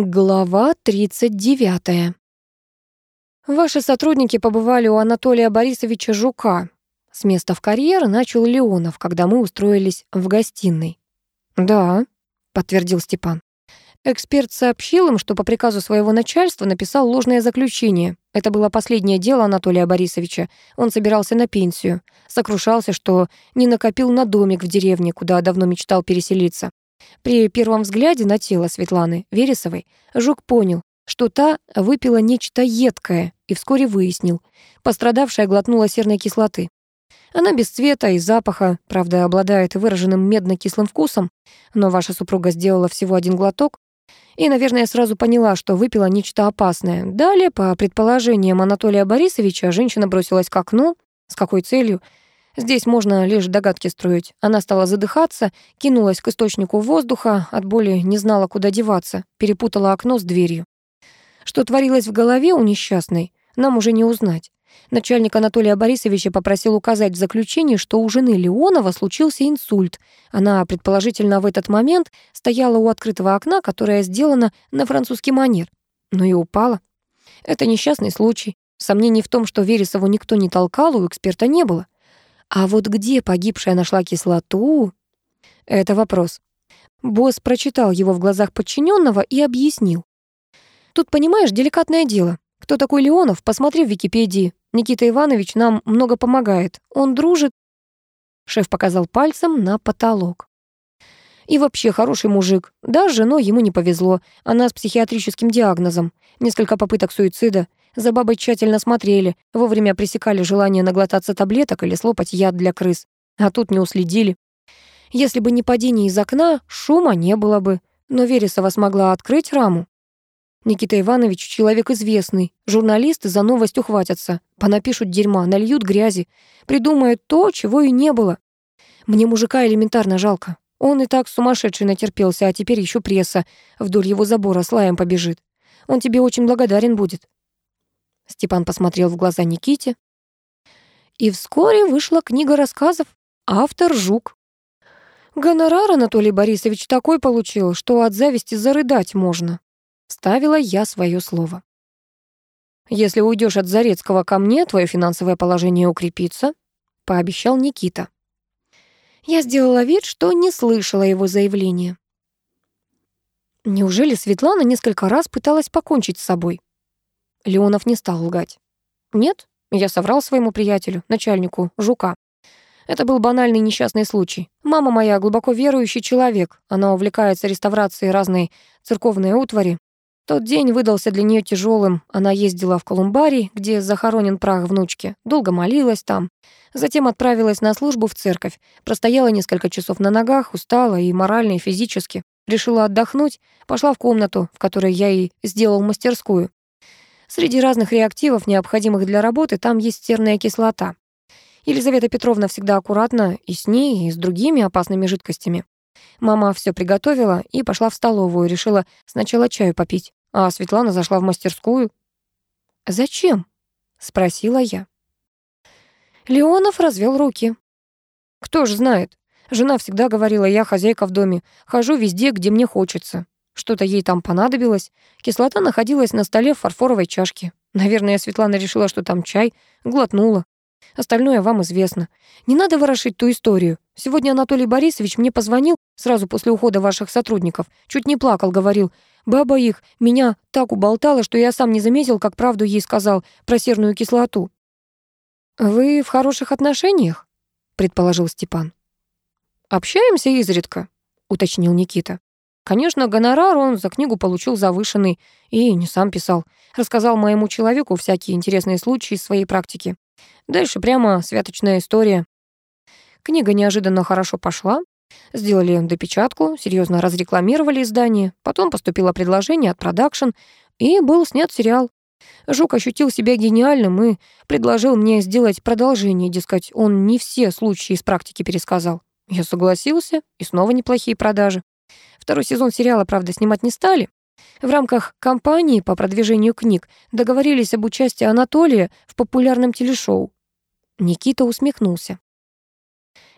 Глава 39. Ваши сотрудники побывали у Анатолия Борисовича Жука. С места в карьер начал Леонов, когда мы устроились в гостиной. «Да», — подтвердил Степан. Эксперт сообщил им, что по приказу своего начальства написал ложное заключение. Это было последнее дело Анатолия Борисовича. Он собирался на пенсию. Сокрушался, что не накопил на домик в деревне, куда давно мечтал переселиться. При первом взгляде на тело Светланы Вересовой Жук понял, что та выпила нечто едкое, и вскоре выяснил. Пострадавшая глотнула серной кислоты. Она без цвета и запаха, правда, обладает выраженным медно-кислым вкусом, но ваша супруга сделала всего один глоток и, наверное, сразу поняла, что выпила нечто опасное. Далее, по предположениям Анатолия Борисовича, женщина бросилась к окну. С какой целью? Здесь можно лишь догадки строить. Она стала задыхаться, кинулась к источнику воздуха, от боли не знала, куда деваться, перепутала окно с дверью. Что творилось в голове у несчастной, нам уже не узнать. Начальник Анатолия Борисовича попросил указать в заключении, что у жены Леонова случился инсульт. Она, предположительно, в этот момент стояла у открытого окна, которое сделано на французский манер. Но и упала. Это несчастный случай. Сомнений в том, что Вересову никто не толкал, у эксперта не было. А вот где погибшая нашла кислоту? Это вопрос. Босс прочитал его в глазах подчиненного и объяснил. Тут, понимаешь, деликатное дело. Кто такой Леонов, посмотри в Википедии. Никита Иванович нам много помогает. Он дружит. Шеф показал пальцем на потолок. И вообще хороший мужик. Да, с женой ему не повезло. Она с психиатрическим диагнозом. Несколько попыток суицида. За бабой тщательно смотрели, вовремя пресекали желание наглотаться таблеток или слопать яд для крыс. А тут не уследили. Если бы не падение из окна, шума не было бы. Но Вересова смогла открыть раму. Никита Иванович — человек известный. Журналисты за новость ухватятся. Понапишут дерьма, нальют грязи. Придумают то, чего и не было. Мне мужика элементарно жалко. Он и так сумасшедший натерпелся, а теперь еще пресса вдоль его забора с лаем побежит. Он тебе очень благодарен будет. Степан посмотрел в глаза Никите. И вскоре вышла книга рассказов. Автор Жук. Гонорар Анатолий Борисович такой получил, что от зависти зарыдать можно. Ставила я свое слово. Если уйдешь от Зарецкого ко мне, твое финансовое положение укрепится, пообещал Никита. Я сделала вид, что не слышала его заявления. Неужели Светлана несколько раз пыталась покончить с собой? Леонов не стал лгать. «Нет, я соврал своему приятелю, начальнику, Жука. Это был банальный несчастный случай. Мама моя глубоко верующий человек. Она увлекается реставрацией разной церковной утвари. Тот день выдался для нее тяжелым. Она ездила в Колумбарий, где захоронен прах внучки. Долго молилась там. Затем отправилась на службу в церковь. Простояла несколько часов на ногах, устала и морально, и физически. Решила отдохнуть, пошла в комнату, в которой я ей сделал мастерскую. Среди разных реактивов, необходимых для работы, там есть серная кислота. Елизавета Петровна всегда аккуратна и с ней, и с другими опасными жидкостями. Мама все приготовила и пошла в столовую, решила сначала чаю попить, а Светлана зашла в мастерскую. «Зачем?» — спросила я. Леонов развел руки. «Кто ж знает. Жена всегда говорила, я хозяйка в доме, хожу везде, где мне хочется. Что-то ей там понадобилось. Кислота находилась на столе в фарфоровой чашке. Наверное, Светлана решила, что там чай, глотнула. Остальное вам известно. Не надо ворошить ту историю. Сегодня Анатолий Борисович мне позвонил сразу после ухода ваших сотрудников. Чуть не плакал, говорил. Баба их меня так уболтала, что я сам не заметил, как правду ей сказал про серную кислоту. «Вы в хороших отношениях?» — предположил Степан. «Общаемся изредка», — уточнил Никита. Конечно, гонорар он за книгу получил завышенный и не сам писал. Рассказал моему человеку всякие интересные случаи из своей практики. Дальше прямо святочная история. Книга неожиданно хорошо пошла. Сделали допечатку, серьезно разрекламировали издание. Потом поступило предложение от продакшн, и был снят сериал. Жук ощутил себя гениальным и предложил мне сделать продолжение, дескать, он не все случаи из практики пересказал. Я согласился, и снова неплохие продажи. Второй сезон сериала, правда, снимать не стали. В рамках кампании по продвижению книг договорились об участии Анатолия в популярном телешоу. Никита усмехнулся.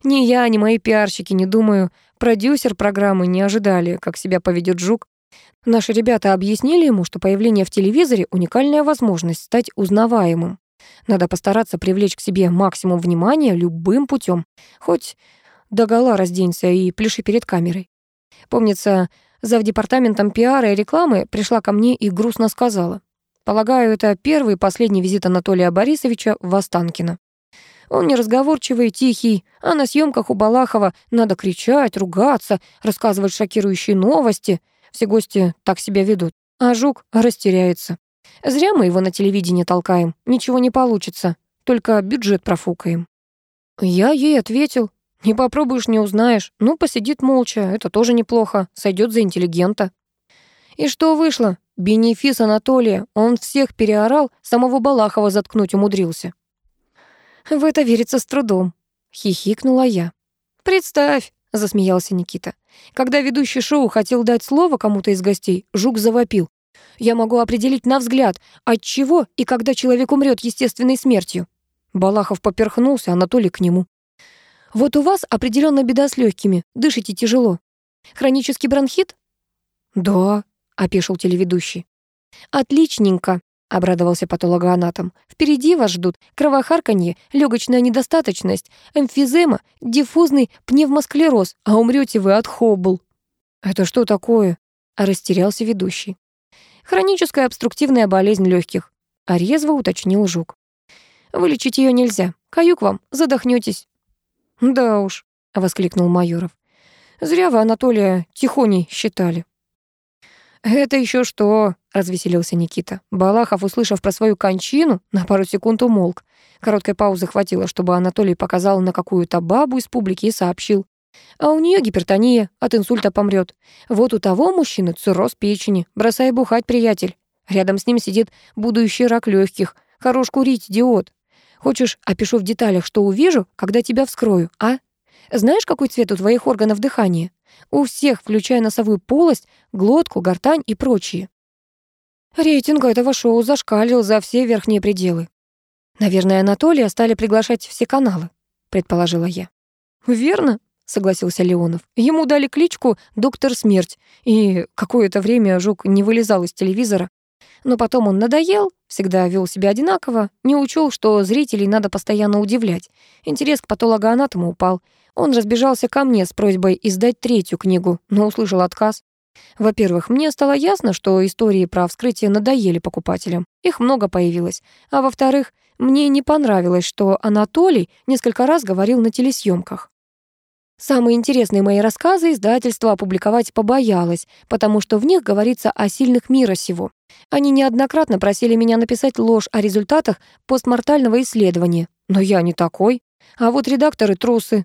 Ни я, ни мои пиарщики, не думаю, продюсер программы не ожидали, как себя поведет Жук. Наши ребята объяснили ему, что появление в телевизоре — уникальная возможность стать узнаваемым. Надо постараться привлечь к себе максимум внимания любым путем, хоть догола разденься и пляши перед камерой. Помнится, зав. департаментом пиара и рекламы пришла ко мне и грустно сказала. Полагаю, это первый и последний визит Анатолия Борисовича в Останкино. Он неразговорчивый, тихий, а на съемках у Балахова надо кричать, ругаться, рассказывать шокирующие новости. Все гости так себя ведут, а Жук растеряется. Зря мы его на телевидении толкаем, ничего не получится, только бюджет профукаем. Я ей ответил, не попробуешь, не узнаешь. Ну, посидит молча, это тоже неплохо, сойдет за интеллигента. И что вышло? Бенефис Анатолия, он всех переорал, самого Балахова заткнуть умудрился. В это верится с трудом, хихикнула я. Представь, засмеялся Никита. Когда ведущий шоу хотел дать слово кому-то из гостей, Жук завопил. Я могу определить на взгляд, от чего и когда человек умрет естественной смертью. Балахов поперхнулся, Анатолий к нему. Вот у вас определенно беда с легкими, дышите тяжело. Хронический бронхит? Да, опешил телеведущий. Отличненько, обрадовался патологоанатом. Впереди вас ждут кровохарканье, легочная недостаточность, эмфизема, диффузный пневмосклероз, а умрете вы от хоббл. Это что такое? растерялся ведущий. Хроническая обструктивная болезнь легких, а резво уточнил жук. Вылечить ее нельзя. Каюк вам, задохнетесь. «Да уж», — воскликнул Майоров. «Зря вы Анатолия Тихоней считали». «Это еще что?» — развеселился Никита. Балахов, услышав про свою кончину, на пару секунд умолк. Короткой паузы хватило, чтобы Анатолий показал на какую-то бабу из публики и сообщил. «А у нее гипертония, от инсульта помрет. Вот у того мужчины цирроз печени. Бросай бухать, приятель. Рядом с ним сидит будущий рак легких. Хорош курить, идиот. Хочешь, опишу в деталях, что увижу, когда тебя вскрою, а? Знаешь, какой цвет у твоих органов дыхания? У всех, включая носовую полость, глотку, гортань и прочие. Рейтинг этого шоу зашкалил за все верхние пределы. Наверное, Анатолия стали приглашать все каналы, предположила я. Верно, согласился Леонов. Ему дали кличку «Доктор Смерть», и какое-то время Жук не вылезал из телевизора. Но потом он надоел, всегда вел себя одинаково, не учел, что зрителей надо постоянно удивлять. Интерес к патологоанатому упал. Он разбежался ко мне с просьбой издать третью книгу, но услышал отказ. Во-первых, мне стало ясно, что истории про вскрытие надоели покупателям. Их много появилось. А во-вторых, мне не понравилось, что Анатолий несколько раз говорил на телесъемках. Самые интересные мои рассказы издательство опубликовать побоялось, потому что в них говорится о сильных мира сего. Они неоднократно просили меня написать ложь о результатах постмортального исследования. Но я не такой. А вот редакторы трусы.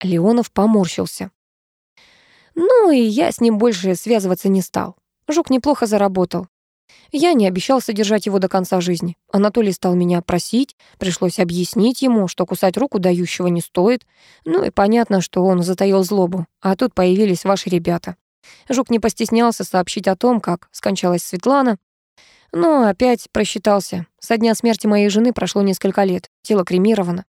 Леонов поморщился. Ну и я с ним больше связываться не стал. Жук неплохо заработал. Я не обещал содержать его до конца жизни. Анатолий стал меня просить, пришлось объяснить ему, что кусать руку дающего не стоит. Ну и понятно, что он затаил злобу. А тут появились ваши ребята. Жук не постеснялся сообщить о том, как скончалась Светлана. Но опять просчитался. Со дня смерти моей жены прошло несколько лет. Тело кремировано.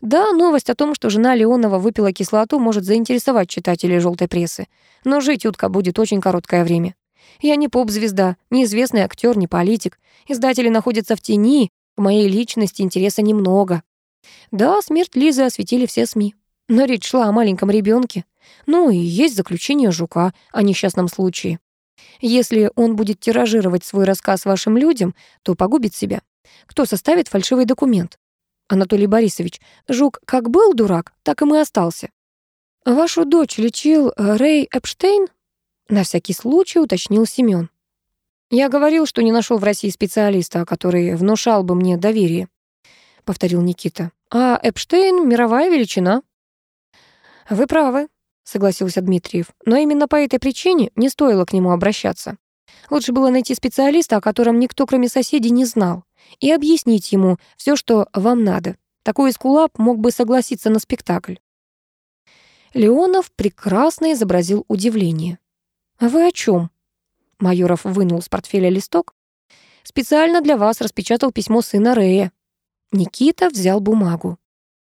Да, новость о том, что жена Леонова выпила кислоту, может заинтересовать читателей желтой прессы. Но жить утка будет очень короткое время. Я не поп-звезда, не известный актер, не политик. Издатели находятся в тени, к моей личности интереса немного. Да, смерть Лизы осветили все СМИ. Но речь шла о маленьком ребенке. Ну и есть заключение Жука о несчастном случае. Если он будет тиражировать свой рассказ вашим людям, то погубит себя. Кто составит фальшивый документ? Анатолий Борисович, Жук как был дурак, так и мы остался. Вашу дочь лечил э, Рэй Эпштейн? На всякий случай уточнил Семён. Я говорил, что не нашел в России специалиста, который внушал бы мне доверие, повторил Никита. А Эпштейн — мировая величина. Вы правы, согласился Дмитриев. Но именно по этой причине не стоило к нему обращаться. Лучше было найти специалиста, о котором никто, кроме соседей, не знал, и объяснить ему все, что вам надо. Такой эскулап мог бы согласиться на спектакль. Леонов прекрасно изобразил удивление. «А вы о чем? Майоров вынул из портфеля листок. «Специально для вас распечатал письмо сына Рея». Никита взял бумагу.